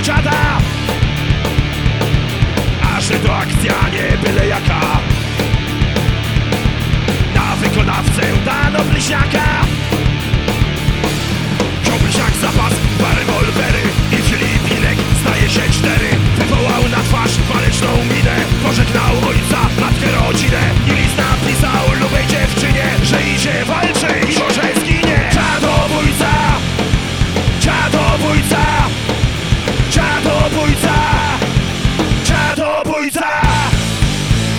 mojego dziada A że to akcja nie byle jaka. Na wykonawcę dano bliźniaka.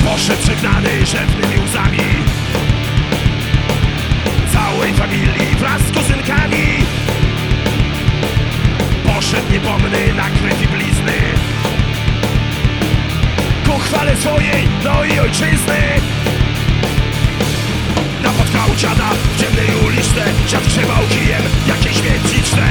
Poszedł przegnany rzewnymi łzami. Całej familii wraz z kuzynkami. Poszedł niepomny na krew i blizny. Ku chwale swojej, no i ojczyzny. Napotkał dziada w ciemnej uliczce Dziad trzymał kijem jakieś śmietniczne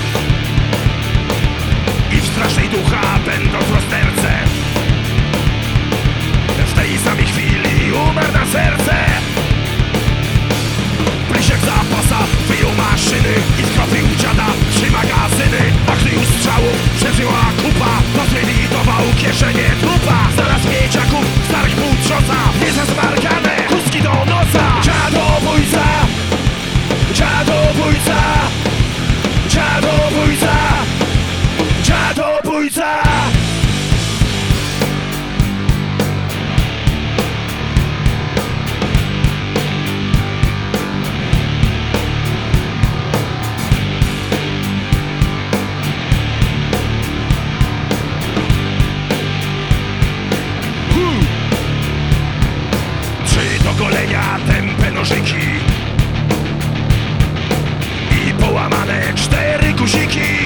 Страшный дух, а пентов zabójca! golenia hmm. tępe nożyki i połamane cztery guziki.